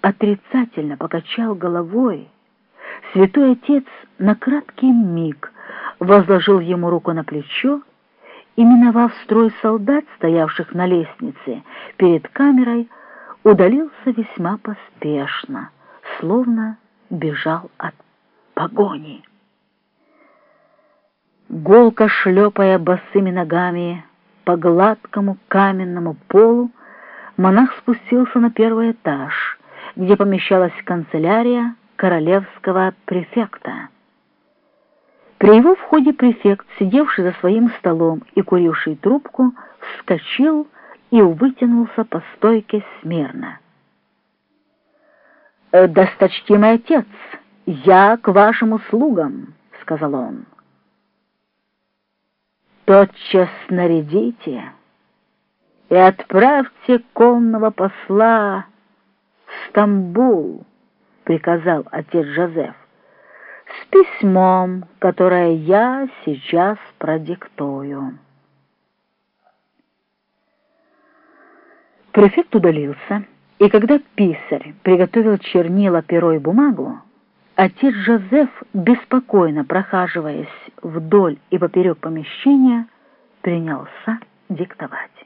отрицательно покачал головой, святой отец на краткий миг возложил ему руку на плечо и, миновав строй солдат, стоявших на лестнице перед камерой, удалился весьма поспешно, словно бежал от погони. Гулко шлепая босыми ногами по гладкому каменному полу, монах спустился на первый этаж, где помещалась канцелярия королевского префекта. При его входе префект, сидевший за своим столом и куривший трубку, вскочил и вытянулся по стойке смирно. «Э, «Досточтимый отец, я к вашим услугам», — сказал он. «Тотчас нарядите и отправьте конного посла Стамбул», — приказал отец Жозеф с письмом, которое я сейчас продиктую. Префект удалился, и когда писарь приготовил чернила, перо и бумагу, отец Жозеф, беспокойно прохаживаясь вдоль и поперек помещения, принялся диктовать.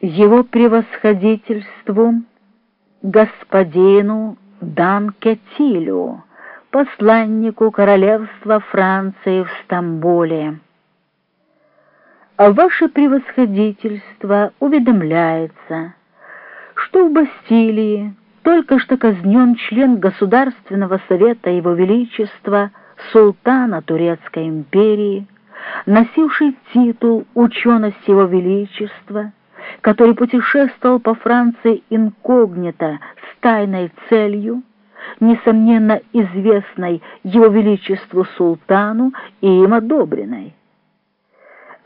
Его превосходительству, господину Дан Кетилю, посланнику королевства Франции в Стамбуле. Ваше превосходительство уведомляется, что в Бастилии только что казнен член Государственного совета Его Величества, султана Турецкой империи, носивший титул учености Его Величества, который путешествовал по Франции инкогнито с тайной целью, несомненно известной Его Величеству Султану и им одобренной.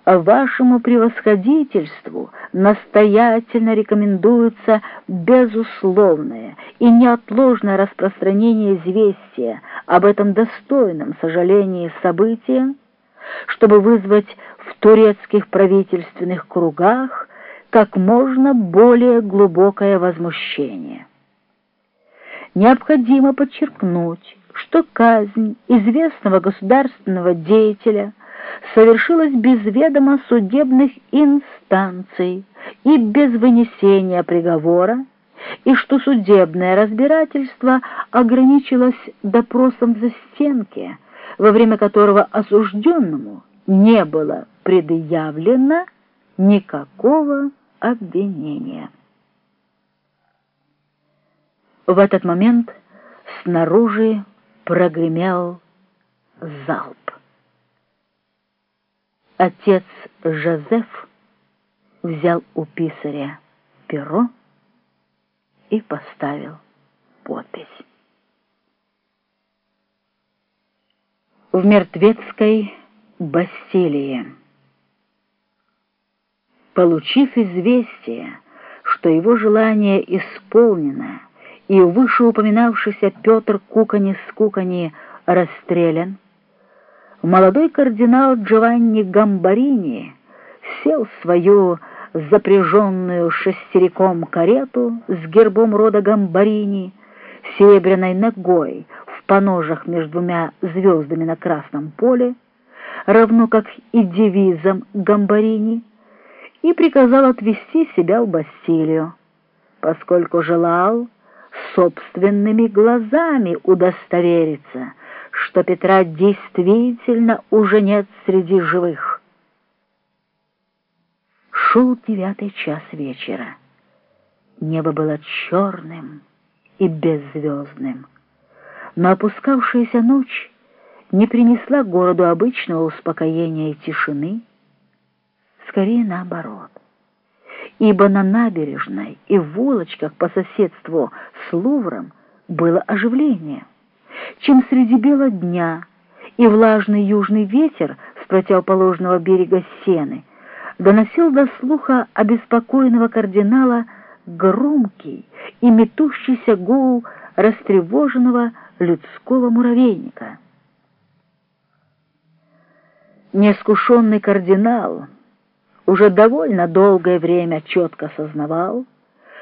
Вашему превосходительству настоятельно рекомендуется безусловное и неотложное распространение известия об этом достойном сожалении событии, чтобы вызвать в турецких правительственных кругах как можно более глубокое возмущение. Необходимо подчеркнуть, что казнь известного государственного деятеля совершилась без ведома судебных инстанций и без вынесения приговора, и что судебное разбирательство ограничилось допросом за стенки, во время которого осужденному не было предъявлено никакого обвинения. В этот момент снаружи прогремел залп. Отец Жозеф взял у писаря перо и поставил подпись. В мертвецкой Бастилии Получив известие, что его желание исполнено, и вышеупоминавшийся Петр Кукани-Скукани расстрелян, молодой кардинал Джованни Гамбарини сел в свою запряженную шестериком карету с гербом рода Гамбарини, серебряной ногой в поножах между двумя звездами на красном поле, равно как и девизом Гамбарини, и приказал отвезти себя в Бастилию, поскольку желал собственными глазами удостовериться, что Петра действительно уже нет среди живых. Шел девятый час вечера. Небо было черным и беззвездным, но опускавшаяся ночь не принесла городу обычного успокоения и тишины, скорее наоборот. Ибо на набережной и в улочках по соседству с Лувром было оживление, чем среди бела дня и влажный южный ветер с противоположного берега Сены доносил до слуха обеспокоенного кардинала громкий и метущийся гул растревоженного людского муравейника. Неискушенный кардинал — уже довольно долгое время четко сознавал,